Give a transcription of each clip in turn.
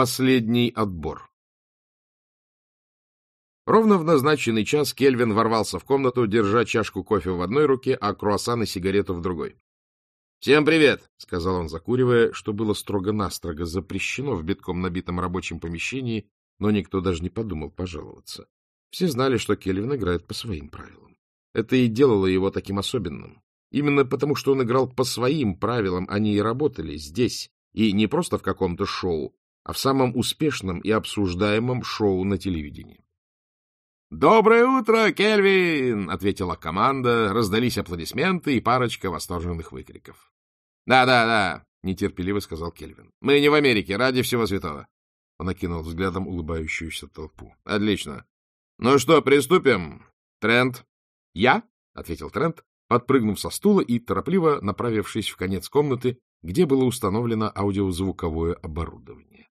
Последний отбор. Ровно в назначенный час Кельвин ворвался в комнату, держа чашку кофе в одной руке, а круассан и сигарету в другой. — Всем привет! — сказал он, закуривая, что было строго-настрого запрещено в битком набитом рабочем помещении, но никто даже не подумал пожаловаться. Все знали, что Кельвин играет по своим правилам. Это и делало его таким особенным. Именно потому, что он играл по своим правилам, они и работали здесь, и не просто в каком-то шоу, а в самом успешном и обсуждаемом шоу на телевидении. «Доброе утро, Кельвин!» — ответила команда, раздались аплодисменты и парочка восторженных выкриков. «Да-да-да», — нетерпеливо сказал Кельвин. «Мы не в Америке, ради всего святого». Он окинул взглядом улыбающуюся толпу. «Отлично. Ну что, приступим? Трент?» «Я?» — ответил Трент, подпрыгнув со стула и торопливо направившись в конец комнаты, где было установлено аудиозвуковое оборудование.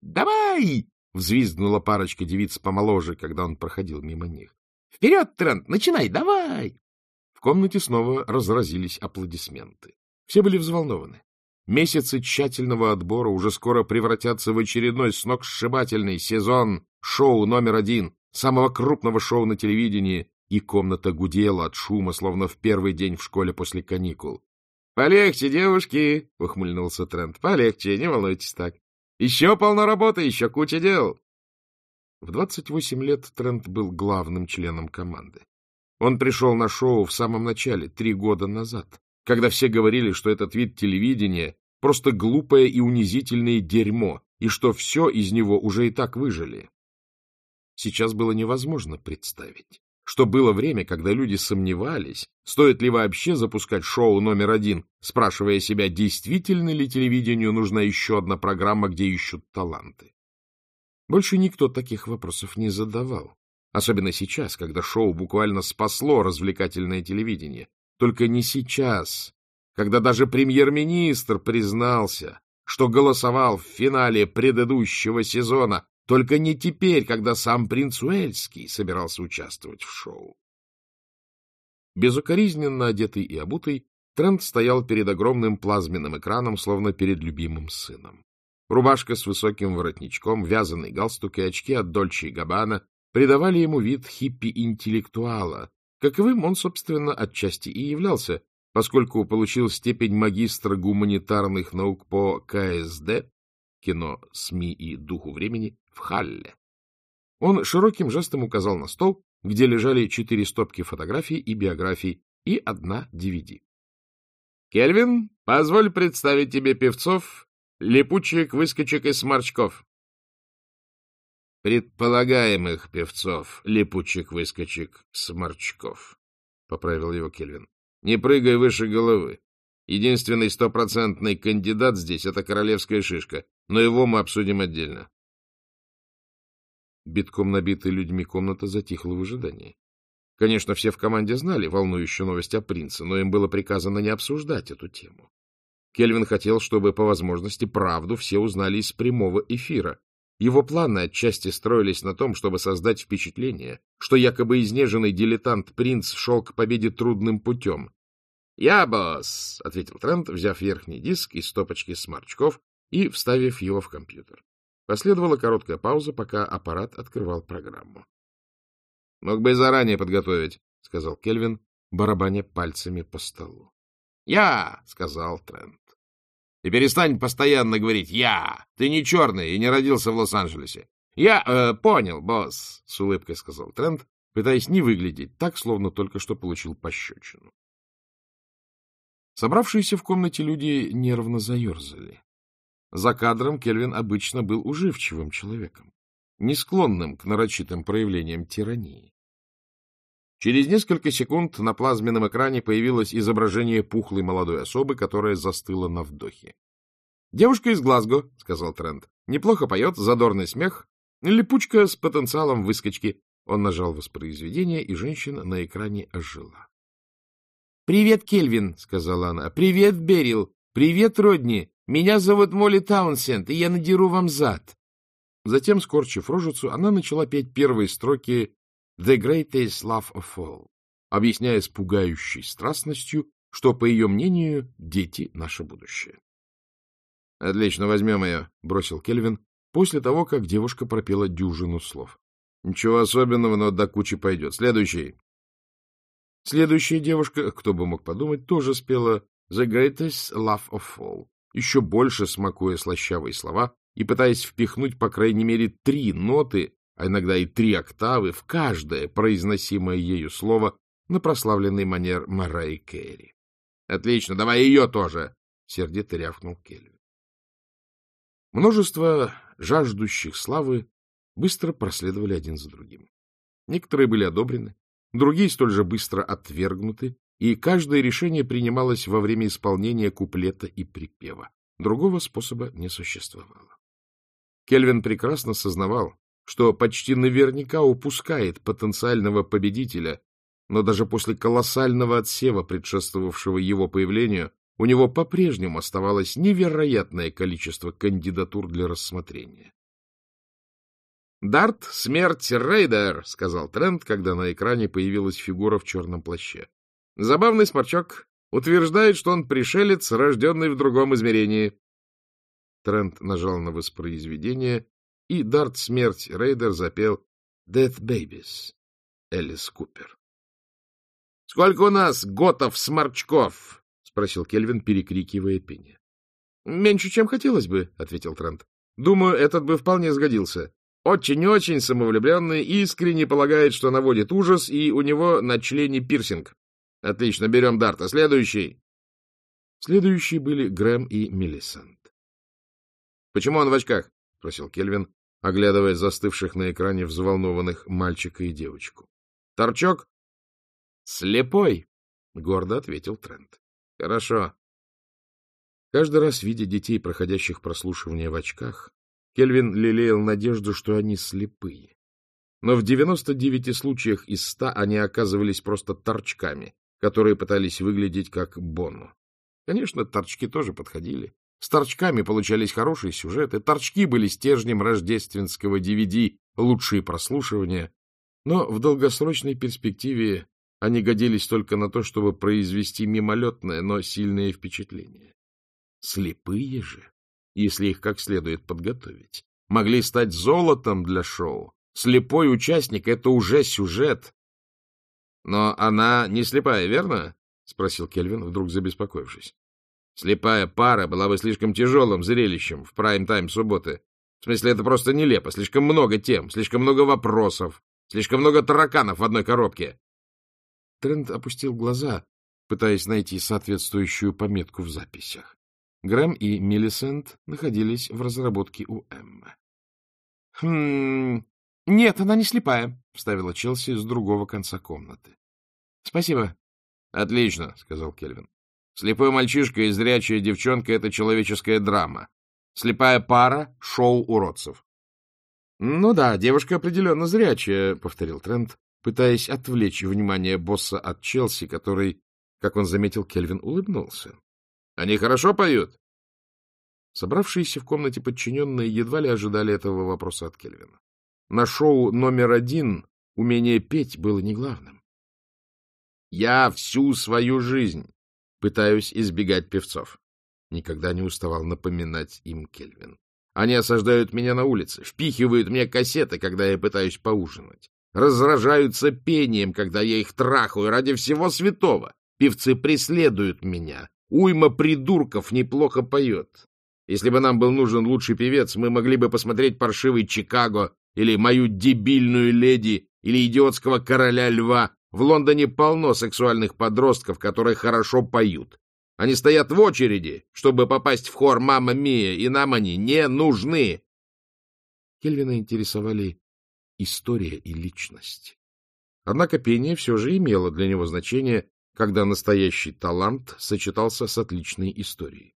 «Давай!» Взвизгнула парочка девиц помоложе, когда он проходил мимо них. — Вперед, Трент, начинай, давай! В комнате снова разразились аплодисменты. Все были взволнованы. Месяцы тщательного отбора уже скоро превратятся в очередной сногсшибательный сезон шоу номер один, самого крупного шоу на телевидении, и комната гудела от шума, словно в первый день в школе после каникул. — Полегче, девушки! — ухмыльнулся Трент. — Полегче, не волнуйтесь так. Еще полно работы, еще куча дел. В 28 лет Трент был главным членом команды. Он пришел на шоу в самом начале, три года назад, когда все говорили, что этот вид телевидения просто глупое и унизительное дерьмо, и что все из него уже и так выжили. Сейчас было невозможно представить, что было время, когда люди сомневались, стоит ли вообще запускать шоу номер один, спрашивая себя, действительно ли телевидению нужна еще одна программа, где ищут таланты. Больше никто таких вопросов не задавал, особенно сейчас, когда шоу буквально спасло развлекательное телевидение. Только не сейчас, когда даже премьер-министр признался, что голосовал в финале предыдущего сезона только не теперь, когда сам принц Уэльский собирался участвовать в шоу. Безукоризненно одетый и обутый, Трент стоял перед огромным плазменным экраном, словно перед любимым сыном. Рубашка с высоким воротничком, вязаный галстук и очки от Дольче и Габбана придавали ему вид хиппи-интеллектуала, каковым он, собственно, отчасти и являлся, поскольку получил степень магистра гуманитарных наук по КСД, кино, СМИ и духу времени, в Халле. Он широким жестом указал на стол, где лежали четыре стопки фотографий и биографий и одна DVD. — Кельвин, позволь представить тебе певцов, липучек, выскочек и сморчков. — Предполагаемых певцов, липучек, выскочек, сморчков, — поправил его Кельвин. — Не прыгай выше головы. Единственный стопроцентный кандидат здесь — это королевская шишка, но его мы обсудим отдельно. Битком набитая людьми комната затихла в ожидании. Конечно, все в команде знали волнующую новость о принце, но им было приказано не обсуждать эту тему. Кельвин хотел, чтобы по возможности правду все узнали из прямого эфира. Его планы отчасти строились на том, чтобы создать впечатление, что якобы изнеженный дилетант-принц шел к победе трудным путем. — Я босс, — ответил Трент, взяв верхний диск из стопочки сморчков и вставив его в компьютер. Последовала короткая пауза, пока аппарат открывал программу. — Мог бы и заранее подготовить, — сказал Кельвин, барабаня пальцами по столу. — Я, — сказал Трент. — И перестань постоянно говорить «я». Ты не черный и не родился в Лос-Анджелесе. — Я э, понял, босс, — с улыбкой сказал Трент, пытаясь не выглядеть так, словно только что получил пощечину. Собравшиеся в комнате люди нервно заерзали. За кадром Кельвин обычно был уживчивым человеком, не склонным к нарочитым проявлениям тирании. Через несколько секунд на плазменном экране появилось изображение пухлой молодой особы, которая застыла на вдохе. — Девушка из Глазго, — сказал Трент. — Неплохо поет, задорный смех. Липучка с потенциалом выскочки. Он нажал воспроизведение, и женщина на экране ожила. — Привет, Кельвин, — сказала она. — Привет, Берил. Привет, Родни. Меня зовут Молли Таунсенд, и я надеру вам зад. Затем, скорчив рожицу, она начала петь первые строки «The greatest love of all», объясняя с пугающей страстностью, что, по ее мнению, дети — наше будущее. — Отлично, возьмем ее, — бросил Кельвин, после того, как девушка пропела дюжину слов. — Ничего особенного, но до кучи пойдет. Следующий. Следующая девушка, кто бы мог подумать, тоже спела «The greatest love of all», еще больше смакуя слащавые слова и пытаясь впихнуть, по крайней мере, три ноты, а иногда и три октавы в каждое произносимое ею слово на прославленный манер Марай Керри. — Отлично, давай ее тоже! — сердито рявкнул Кельвин. Множество жаждущих славы быстро проследовали один за другим. Некоторые были одобрены, другие столь же быстро отвергнуты, и каждое решение принималось во время исполнения куплета и припева. Другого способа не существовало. Кельвин прекрасно сознавал, что почти наверняка упускает потенциального победителя, но даже после колоссального отсева, предшествовавшего его появлению, у него по-прежнему оставалось невероятное количество кандидатур для рассмотрения. «Дарт, смерть, рейдер!» — сказал Трент, когда на экране появилась фигура в черном плаще. «Забавный сморчок. Утверждает, что он пришелец, рожденный в другом измерении». Трент нажал на воспроизведение, и Дарт, смерть, рейдер запел «Death Babies» Элис Купер. — Сколько у нас готов-сморчков? — спросил Кельвин, перекрикивая пение. — Меньше, чем хотелось бы, — ответил Трент. — Думаю, этот бы вполне сгодился. Очень-очень самовлюбленный, искренне полагает, что наводит ужас, и у него на члене пирсинг. Отлично, берем Дарта. Следующий. Следующие были Грэм и Миллисант. — Почему он в очках? — спросил Кельвин, оглядывая застывших на экране взволнованных мальчика и девочку. — Торчок? — Слепой, — гордо ответил Трент. — Хорошо. Каждый раз, видя детей, проходящих прослушивание в очках, Кельвин лелеял надежду, что они слепые. Но в 99 случаях из 100 они оказывались просто торчками, которые пытались выглядеть как Бону. Конечно, торчки тоже подходили. С торчками получались хорошие сюжеты, торчки были стержнем рождественского DVD, лучшие прослушивания, но в долгосрочной перспективе они годились только на то, чтобы произвести мимолетное, но сильное впечатление. Слепые же если их как следует подготовить. Могли стать золотом для шоу. Слепой участник — это уже сюжет. — Но она не слепая, верно? — спросил Кельвин, вдруг забеспокоившись. — Слепая пара была бы слишком тяжелым зрелищем в прайм-тайм субботы. В смысле, это просто нелепо. Слишком много тем, слишком много вопросов, слишком много тараканов в одной коробке. Трент опустил глаза, пытаясь найти соответствующую пометку в записях. Грэм и Миллисент находились в разработке у Эммы. — Хм... Нет, она не слепая, — вставила Челси с другого конца комнаты. — Спасибо. — Отлично, — сказал Кельвин. — Слепой мальчишка и зрячая девчонка — это человеческая драма. Слепая пара — шоу уродцев. — Ну да, девушка определенно зрячая, — повторил Трент, пытаясь отвлечь внимание босса от Челси, который, как он заметил, Кельвин улыбнулся. Они хорошо поют? Собравшиеся в комнате подчиненные едва ли ожидали этого вопроса от Кельвина. На шоу номер один умение петь было не главным. Я всю свою жизнь пытаюсь избегать певцов. Никогда не уставал напоминать им Кельвин. Они осаждают меня на улице, впихивают мне кассеты, когда я пытаюсь поужинать. Разражаются пением, когда я их трахаю ради всего святого. Певцы преследуют меня, Уйма придурков неплохо поет. Если бы нам был нужен лучший певец, мы могли бы посмотреть паршивый Чикаго или мою дебильную леди или идиотского короля льва. В Лондоне полно сексуальных подростков, которые хорошо поют. Они стоят в очереди, чтобы попасть в хор «Мама Мия», и нам они не нужны. Кельвина интересовали история и личность. Однако пение все же имело для него значение когда настоящий талант сочетался с отличной историей.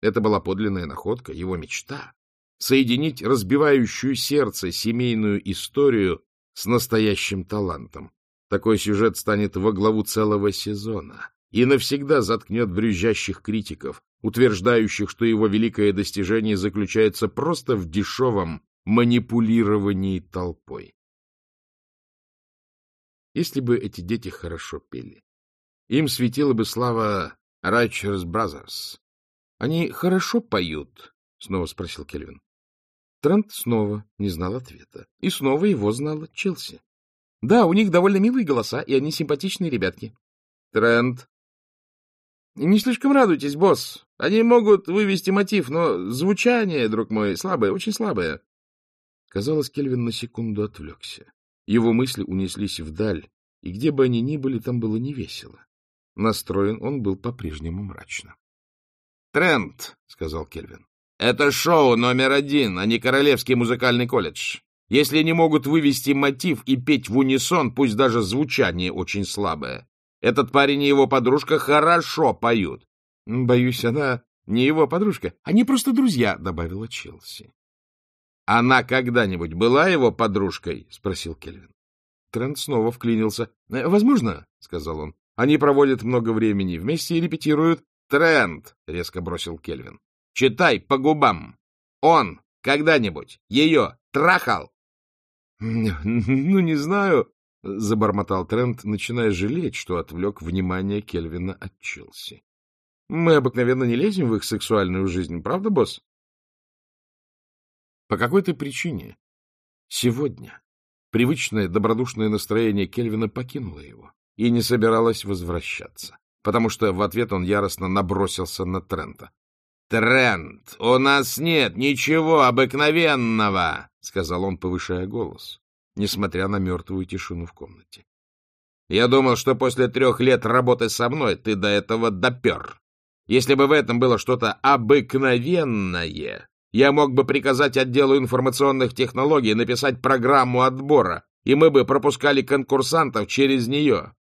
Это была подлинная находка, его мечта — соединить разбивающую сердце семейную историю с настоящим талантом. Такой сюжет станет во главу целого сезона и навсегда заткнет брюзжащих критиков, утверждающих, что его великое достижение заключается просто в дешевом манипулировании толпой. Если бы эти дети хорошо пели, им светила бы слава Righteous Brothers. — Они хорошо поют? — снова спросил Кельвин. Трент снова не знал ответа. И снова его знала Челси. Да, у них довольно милые голоса, и они симпатичные ребятки. Трент. Не слишком радуйтесь, босс. Они могут вывести мотив, но звучание, друг мой, слабое, очень слабое. Казалось, Кельвин на секунду отвлекся. Его мысли унеслись вдаль, и где бы они ни были, там было невесело. Настроен он был по-прежнему мрачно. — Трент, — сказал Кельвин, — это шоу номер один, а не Королевский музыкальный колледж. Если не могут вывести мотив и петь в унисон, пусть даже звучание очень слабое, этот парень и его подружка хорошо поют. — Боюсь, она не его подружка. Они просто друзья, — добавила Челси. — Она когда-нибудь была его подружкой? — спросил Кельвин. Трент снова вклинился. «Э, — Возможно, — сказал он. — Они проводят много времени вместе и репетируют. — Трент, — резко бросил Кельвин. — Читай по губам. Он когда-нибудь ее трахал? — Ну, не знаю, — забормотал Трент, начиная жалеть, что отвлек внимание Кельвина от Челси. — Мы обыкновенно не лезем в их сексуальную жизнь, правда, босс? По какой-то причине сегодня привычное добродушное настроение Кельвина покинуло его и не собиралось возвращаться, потому что в ответ он яростно набросился на Трента. — Трент, у нас нет ничего обыкновенного, — сказал он, повышая голос, несмотря на мертвую тишину в комнате. — Я думал, что после трех лет работы со мной ты до этого допер. Если бы в этом было что-то обыкновенное, я мог бы приказать отделу информационных технологий написать программу отбора, и мы бы пропускали конкурсантов через нее.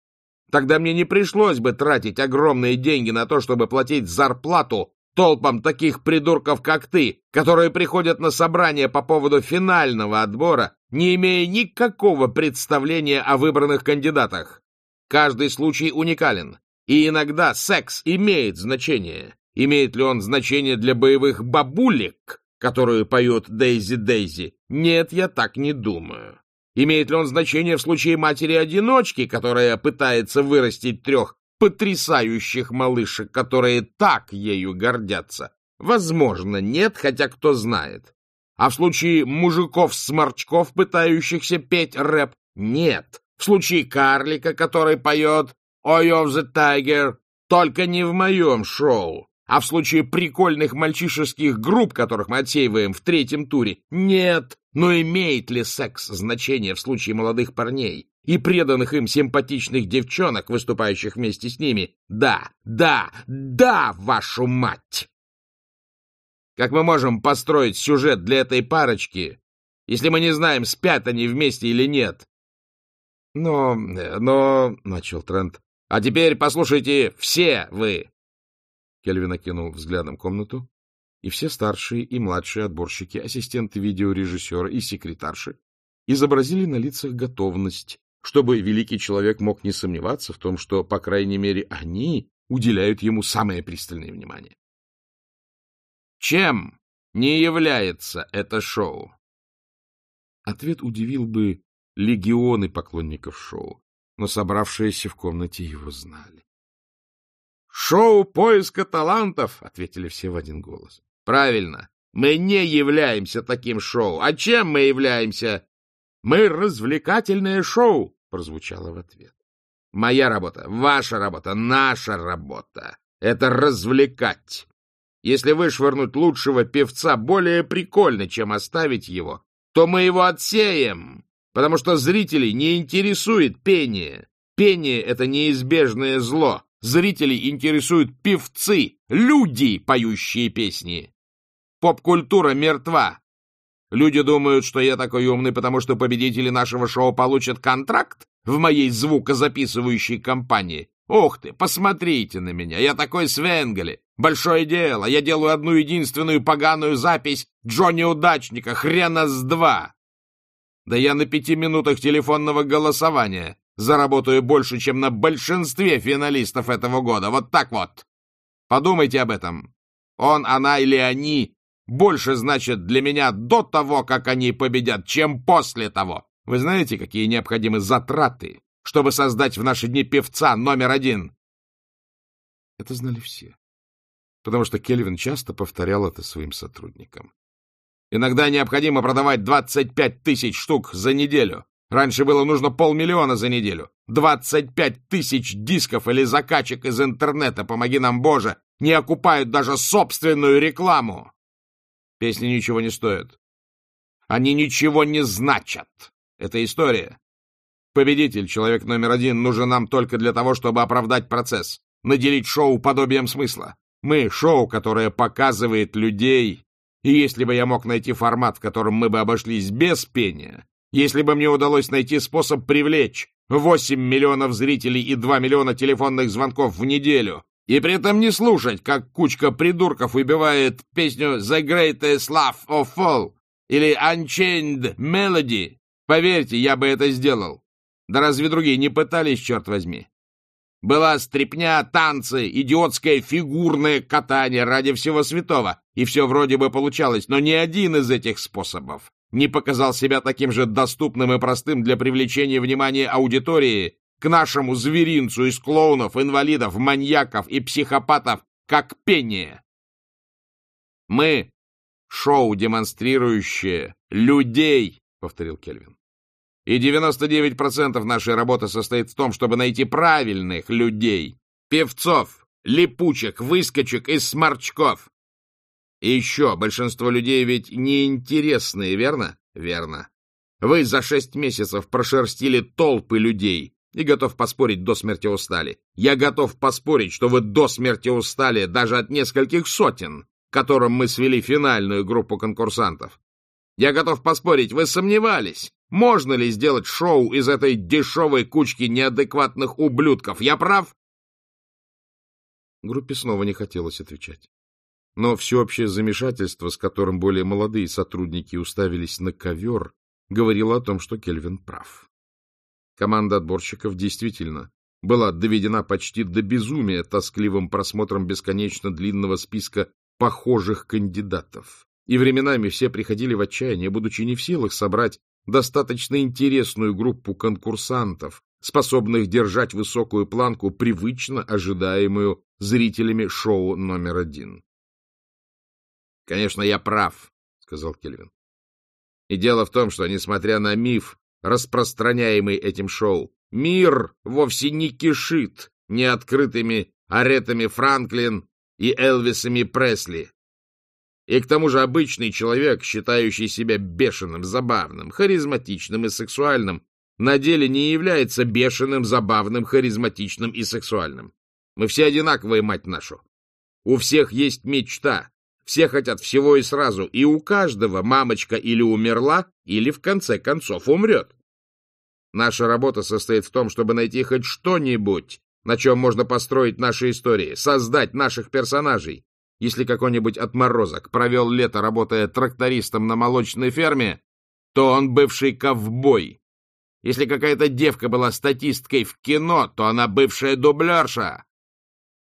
Тогда мне не пришлось бы тратить огромные деньги на то, чтобы платить зарплату толпам таких придурков, как ты, которые приходят на собрание по поводу финального отбора, не имея никакого представления о выбранных кандидатах. Каждый случай уникален, и иногда секс имеет значение. Имеет ли он значение для боевых бабулек, которую поет Дейзи Дейзи? Нет, я так не думаю. Имеет ли он значение в случае матери-одиночки, которая пытается вырастить трех потрясающих малышек, которые так ею гордятся? Возможно, нет, хотя кто знает. А в случае мужиков-сморчков, пытающихся петь рэп, нет. В случае карлика, который поет «Ой of the Tiger», только не в моем шоу. А в случае прикольных мальчишеских групп, которых мы отсеиваем в третьем туре, нет. Но имеет ли секс значение в случае молодых парней и преданных им симпатичных девчонок, выступающих вместе с ними? Да, да, да, вашу мать! Как мы можем построить сюжет для этой парочки, если мы не знаем, спят они вместе или нет? Но, но, — начал Трент, — а теперь послушайте все вы. Кельвин окинул взглядом комнату, и все старшие и младшие отборщики, ассистенты видеорежиссера и секретарши изобразили на лицах готовность, чтобы великий человек мог не сомневаться в том, что, по крайней мере, они уделяют ему самое пристальное внимание. Чем не является это шоу? Ответ удивил бы легионы поклонников шоу, но собравшиеся в комнате его знали. «Шоу поиска талантов!» — ответили все в один голос. «Правильно. Мы не являемся таким шоу. А чем мы являемся?» «Мы развлекательное шоу!» — прозвучало в ответ. «Моя работа, ваша работа, наша работа — это развлекать. Если вышвырнуть лучшего певца более прикольно, чем оставить его, то мы его отсеем, потому что зрителей не интересует пение. Пение — это неизбежное зло». Зрителей интересуют певцы, люди, поющие песни. Поп-культура мертва. Люди думают, что я такой умный, потому что победители нашего шоу получат контракт в моей звукозаписывающей компании. Ух ты, посмотрите на меня, я такой Свенгали. Большое дело, я делаю одну единственную поганую запись Джонни Удачника, хрена с два. Да я на пяти минутах телефонного голосования заработаю больше, чем на большинстве финалистов этого года. Вот так вот. Подумайте об этом. Он, она или они больше значит для меня до того, как они победят, чем после того. Вы знаете, какие необходимы затраты, чтобы создать в наши дни певца номер один? Это знали все, потому что Кельвин часто повторял это своим сотрудникам. Иногда необходимо продавать 25 тысяч штук за неделю. Раньше было нужно полмиллиона за неделю. 25 тысяч дисков или закачек из интернета, помоги нам, Боже, не окупают даже собственную рекламу. Песни ничего не стоят. Они ничего не значат. Это история. Победитель, человек номер один, нужен нам только для того, чтобы оправдать процесс, наделить шоу подобием смысла. Мы — шоу, которое показывает людей. И если бы я мог найти формат, в котором мы бы обошлись без пения, если бы мне удалось найти способ привлечь 8 миллионов зрителей и 2 миллиона телефонных звонков в неделю, и при этом не слушать, как кучка придурков выбивает песню «The Greatest Love of All» или «Unchained Melody», поверьте, я бы это сделал. Да разве другие не пытались, черт возьми? Была стрипня, танцы, идиотское фигурное катание ради всего святого, и все вроде бы получалось, но ни один из этих способов не показал себя таким же доступным и простым для привлечения внимания аудитории к нашему зверинцу из клоунов, инвалидов, маньяков и психопатов, как пение. Мы — шоу, демонстрирующее людей, — повторил Кельвин. И 99% нашей работы состоит в том, чтобы найти правильных людей, певцов, липучек, выскочек и сморчков. И еще, большинство людей ведь неинтересные, верно? Верно. Вы за шесть месяцев прошерстили толпы людей, и готов поспорить, до смерти устали. Я готов поспорить, что вы до смерти устали даже от нескольких сотен, которым мы свели финальную группу конкурсантов. Я готов поспорить, вы сомневались, можно ли сделать шоу из этой дешевой кучки неадекватных ублюдков. Я прав? Группе снова не хотелось отвечать. Но всеобщее замешательство, с которым более молодые сотрудники уставились на ковер, говорило о том, что Кельвин прав. Команда отборщиков действительно была доведена почти до безумия тоскливым просмотром бесконечно длинного списка похожих кандидатов. И временами все приходили в отчаяние, будучи не в силах собрать достаточно интересную группу конкурсантов, способных держать высокую планку, привычно ожидаемую зрителями шоу номер один. — Конечно, я прав, — сказал Кельвин. И дело в том, что, несмотря на миф распространяемый этим шоу. Мир вовсе не кишит неоткрытыми Аретами Франклин и Элвисами Пресли. И к тому же обычный человек, считающий себя бешеным, забавным, харизматичным и сексуальным, на деле не является бешеным, забавным, харизматичным и сексуальным. Мы все одинаковые, мать нашу. У всех есть мечта, все хотят всего и сразу, и у каждого мамочка или умерла, или в конце концов умрет. Наша работа состоит в том, чтобы найти хоть что-нибудь, на чем можно построить наши истории, создать наших персонажей. Если какой-нибудь отморозок провел лето, работая трактористом на молочной ферме, то он бывший ковбой. Если какая-то девка была статисткой в кино, то она бывшая дублерша.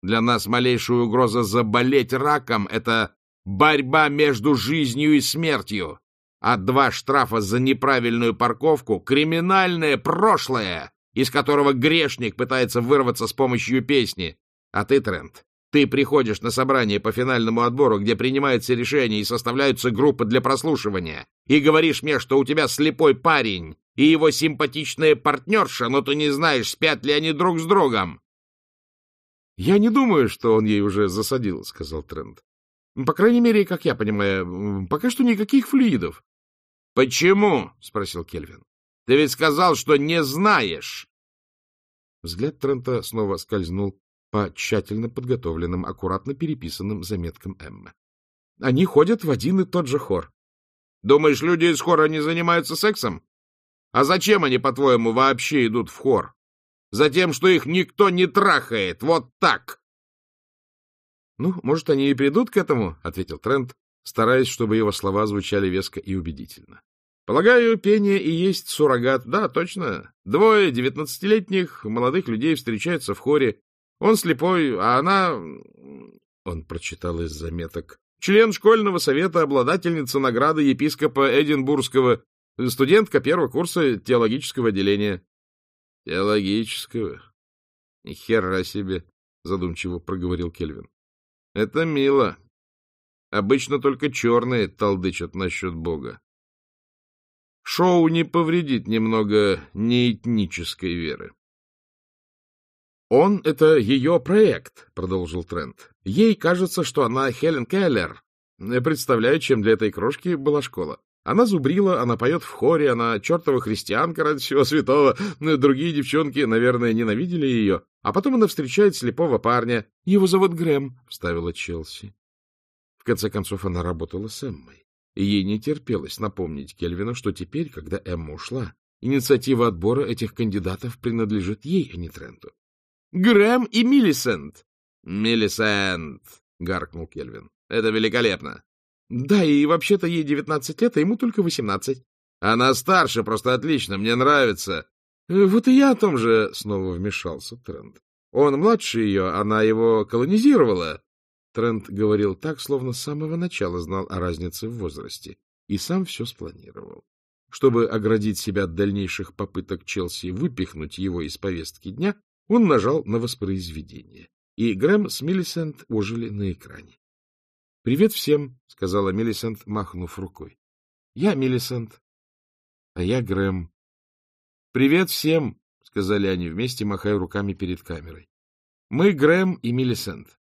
Для нас малейшая угроза заболеть раком — это Борьба между жизнью и смертью. А два штрафа за неправильную парковку — криминальное прошлое, из которого грешник пытается вырваться с помощью песни. А ты, Трент, ты приходишь на собрание по финальному отбору, где принимается решение и составляются группы для прослушивания, и говоришь мне, что у тебя слепой парень и его симпатичная партнерша, но ты не знаешь, спят ли они друг с другом. — Я не думаю, что он ей уже засадил, — сказал Трент. По крайней мере, как я понимаю, пока что никаких флюидов. — Почему? — спросил Кельвин. — Ты ведь сказал, что не знаешь. Взгляд Трента снова скользнул по тщательно подготовленным, аккуратно переписанным заметкам Эммы. Они ходят в один и тот же хор. Думаешь, люди из хора не занимаются сексом? А зачем они, по-твоему, вообще идут в хор? Затем, что их никто не трахает, вот так. — Ну, может, они и придут к этому, — ответил Трент, стараясь, чтобы его слова звучали веско и убедительно. — Полагаю, пение и есть суррогат. Да, точно. Двое девятнадцатилетних молодых людей встречаются в хоре. Он слепой, а она... Он прочитал из заметок. Член школьного совета, обладательница награды епископа Эдинбургского, студентка первого курса теологического отделения. — Теологического? — Ни хера себе, — задумчиво проговорил Кельвин. Это мило. Обычно только черные толдычат насчет Бога. Шоу не повредит немного неэтнической веры. «Он — это ее проект», — продолжил Трент. «Ей кажется, что она Хелен Келлер. Представляю, чем для этой крошки была школа. Она зубрила, она поет в хоре, она чертова христианка ради всего святого. Другие девчонки, наверное, ненавидели ее. А потом она встречает слепого парня. Его зовут Грэм, — вставила Челси. В конце концов, она работала с Эммой. И ей не терпелось напомнить Кельвину, что теперь, когда Эмма ушла, инициатива отбора этих кандидатов принадлежит ей, а не Тренту. — Грэм и Миллисент! — Миллисент! — гаркнул Кельвин. — Это великолепно! Да, и вообще-то ей девятнадцать лет, а ему только восемнадцать. Она старше, просто отлично, мне нравится. Э, вот и я о том же снова вмешался Трент. Он младше ее, она его колонизировала. Трент говорил так, словно с самого начала знал о разнице в возрасте и сам все спланировал. Чтобы оградить себя от дальнейших попыток Челси выпихнуть его из повестки дня, он нажал на воспроизведение, и Грэм с Миллисент ожили на экране. — Привет всем, — сказала Миллисент, махнув рукой. — Я Миллисент. — А я Грэм. — Привет всем, — сказали они вместе, махая руками перед камерой. — Мы Грэм и Миллисент.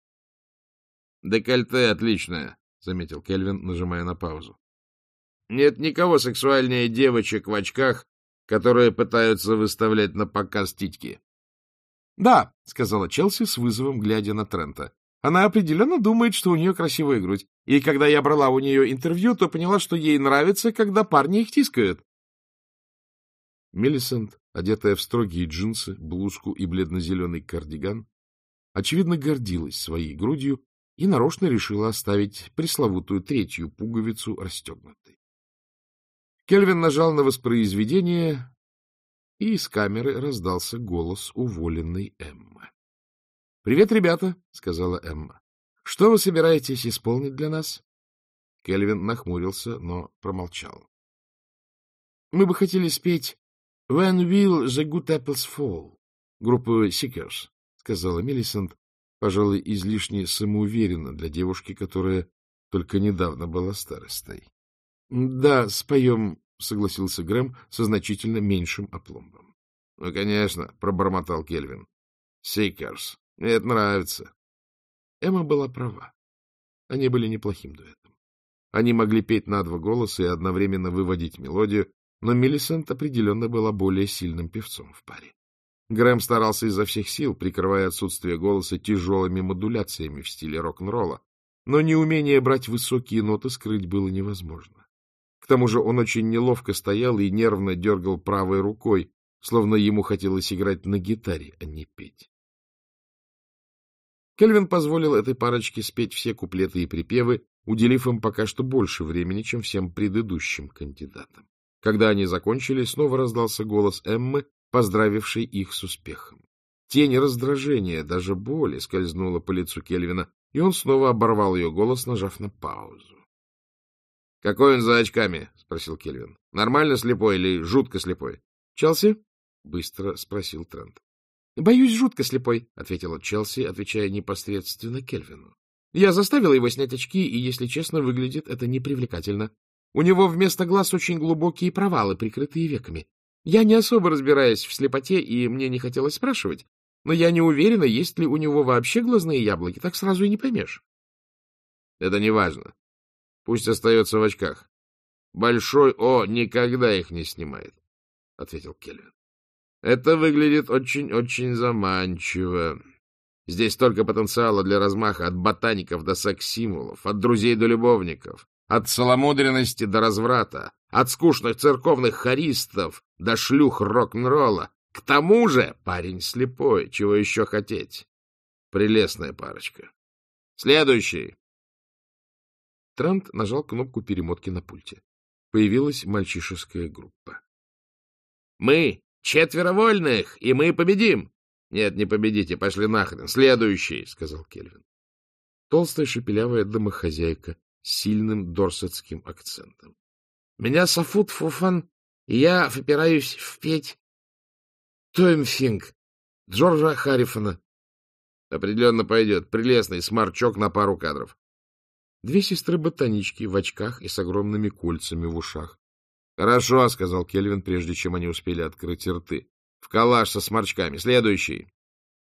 — Декольте отличное, — заметил Кельвин, нажимая на паузу. — Нет никого сексуальнее девочек в очках, которые пытаются выставлять на показ титьки. — Да, — сказала Челси с вызовом, глядя на Трента. Она определенно думает, что у нее красивая грудь. И когда я брала у нее интервью, то поняла, что ей нравится, когда парни их тискают. Мелисент, одетая в строгие джинсы, блузку и бледно-зеленый кардиган, очевидно гордилась своей грудью и нарочно решила оставить пресловутую третью пуговицу расстегнутой. Кельвин нажал на воспроизведение, и из камеры раздался голос уволенной Эммы. — Привет, ребята, — сказала Эмма. — Что вы собираетесь исполнить для нас? Кельвин нахмурился, но промолчал. — Мы бы хотели спеть «When will the good apples fall» группы Seekers, — сказала Миллисент, пожалуй, излишне самоуверенно для девушки, которая только недавно была старостой. — Да, споем, — согласился Грэм со значительно меньшим опломбом. — Ну, конечно, — пробормотал Кельвин. — Seekers. Мне это нравится. Эмма была права. Они были неплохим дуэтом. Они могли петь на два голоса и одновременно выводить мелодию, но Миллисент определенно была более сильным певцом в паре. Грэм старался изо всех сил, прикрывая отсутствие голоса тяжелыми модуляциями в стиле рок-н-ролла, но неумение брать высокие ноты скрыть было невозможно. К тому же он очень неловко стоял и нервно дергал правой рукой, словно ему хотелось играть на гитаре, а не петь. Кельвин позволил этой парочке спеть все куплеты и припевы, уделив им пока что больше времени, чем всем предыдущим кандидатам. Когда они закончили, снова раздался голос Эммы, поздравившей их с успехом. Тень раздражения, даже боли, скользнула по лицу Кельвина, и он снова оборвал ее голос, нажав на паузу. — Какой он за очками? — спросил Кельвин. — Нормально слепой или жутко слепой? — Челси? — быстро спросил Трент. — Боюсь, жутко слепой, — ответила Челси, отвечая непосредственно Кельвину. — Я заставила его снять очки, и, если честно, выглядит это непривлекательно. У него вместо глаз очень глубокие провалы, прикрытые веками. Я не особо разбираюсь в слепоте, и мне не хотелось спрашивать, но я не уверена, есть ли у него вообще глазные яблоки, так сразу и не поймешь. — Это не важно. Пусть остается в очках. Большой О никогда их не снимает, — ответил Кельвин. Это выглядит очень-очень заманчиво. Здесь столько потенциала для размаха от ботаников до секс-символов, от друзей до любовников, от целомудренности до разврата, от скучных церковных хористов до шлюх рок-н-ролла. К тому же парень слепой, чего еще хотеть? Прелестная парочка. Следующий. Трент нажал кнопку перемотки на пульте. Появилась мальчишеская группа. — Мы Четверо вольных, и мы победим. — Нет, не победите, пошли нахрен. Следующий, — сказал Кельвин. Толстая шепелявая домохозяйка с сильным дорсетским акцентом. — Меня Сафут Фуфан, и я опираюсь впеть Тоймфинг Джорджа Харрифона. — Определенно пойдет. Прелестный смарчок на пару кадров. — Две сестры-ботанички в очках и с огромными кольцами в ушах. — Хорошо, — сказал Кельвин, прежде чем они успели открыть рты. — В калаш со сморчками. Следующий.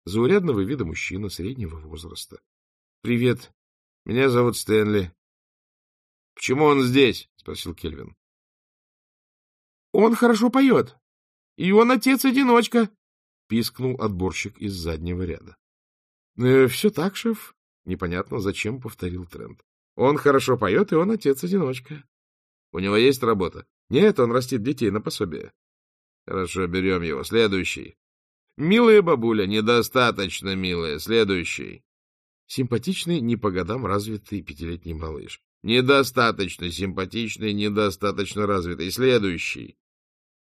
Заурядного вида мужчина среднего возраста. — Привет. Меня зовут Стэнли. — Почему он здесь? — спросил Кельвин. — Он хорошо поет. И он отец-одиночка, — пискнул отборщик из заднего ряда. «Э, — Все так, шеф. Непонятно, зачем повторил Трент. Он хорошо поет, и он отец-одиночка. У него есть работа? Нет, он растит детей на пособие. Хорошо, берем его. Следующий. Милая бабуля, недостаточно милая. Следующий. Симпатичный, не по годам развитый пятилетний малыш. Недостаточно симпатичный, недостаточно развитый. Следующий.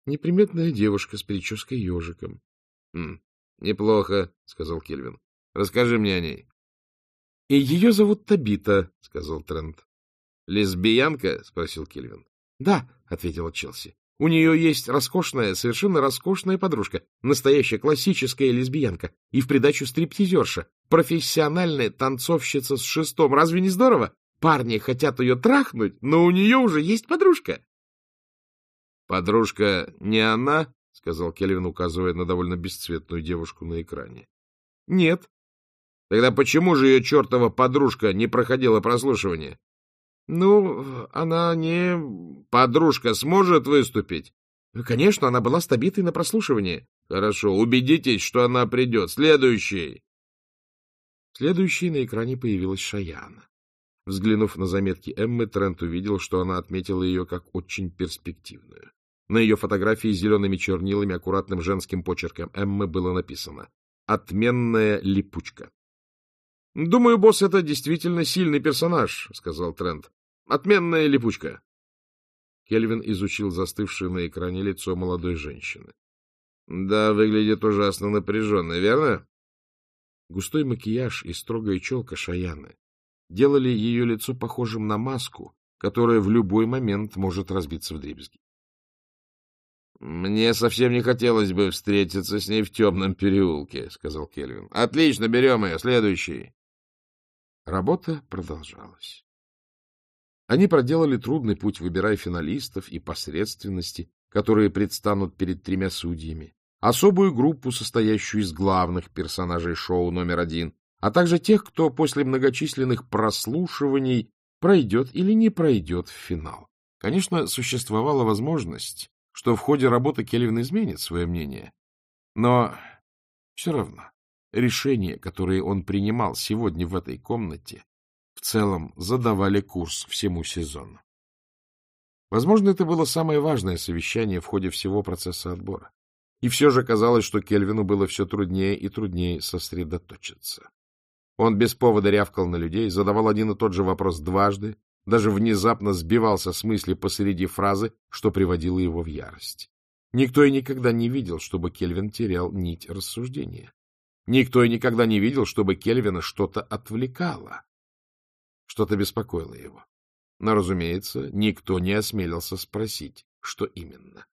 Неприметная девушка с прической ежиком. Хм, — Неплохо, — сказал Кельвин. — Расскажи мне о ней. — И ее зовут Табита, — сказал Трент. — Лесбиянка? — спросил Кельвин. — Да, — ответила Челси. — У нее есть роскошная, совершенно роскошная подружка, настоящая классическая лесбиянка, и в придачу стриптизерша, профессиональная танцовщица с шестом. Разве не здорово? Парни хотят ее трахнуть, но у нее уже есть подружка. — Подружка не она? — сказал Кельвин, указывая на довольно бесцветную девушку на экране. — Нет, Тогда почему же ее чертова подружка не проходила прослушивание? — Ну, она не... Подружка сможет выступить? — Конечно, она была стабитой на прослушивании. — Хорошо, убедитесь, что она придет. Следующий. Следующей на экране появилась Шаяна. Взглянув на заметки Эммы, Трент увидел, что она отметила ее как очень перспективную. На ее фотографии зелеными чернилами аккуратным женским почерком Эммы было написано «Отменная липучка». — Думаю, босс, это действительно сильный персонаж, — сказал Трент. — Отменная липучка. Кельвин изучил застывшее на экране лицо молодой женщины. — Да, выглядит ужасно напряженно, верно? Густой макияж и строгая челка Шаяны делали ее лицо похожим на маску, которая в любой момент может разбиться в дребезги. — Мне совсем не хотелось бы встретиться с ней в темном переулке, — сказал Кельвин. — Отлично, берем ее. Следующий. Работа продолжалась. Они проделали трудный путь, выбирая финалистов и посредственности, которые предстанут перед тремя судьями, особую группу, состоящую из главных персонажей шоу номер один, а также тех, кто после многочисленных прослушиваний пройдет или не пройдет в финал. Конечно, существовала возможность, что в ходе работы Кельвин изменит свое мнение, но все равно решения, которые он принимал сегодня в этой комнате, в целом задавали курс всему сезону. Возможно, это было самое важное совещание в ходе всего процесса отбора. И все же казалось, что Кельвину было все труднее и труднее сосредоточиться. Он без повода рявкал на людей, задавал один и тот же вопрос дважды, даже внезапно сбивался с мысли посреди фразы, что приводило его в ярость. Никто и никогда не видел, чтобы Кельвин терял нить рассуждения. Никто и никогда не видел, чтобы Кельвина что-то отвлекало, что-то беспокоило его. Но, разумеется, никто не осмелился спросить, что именно.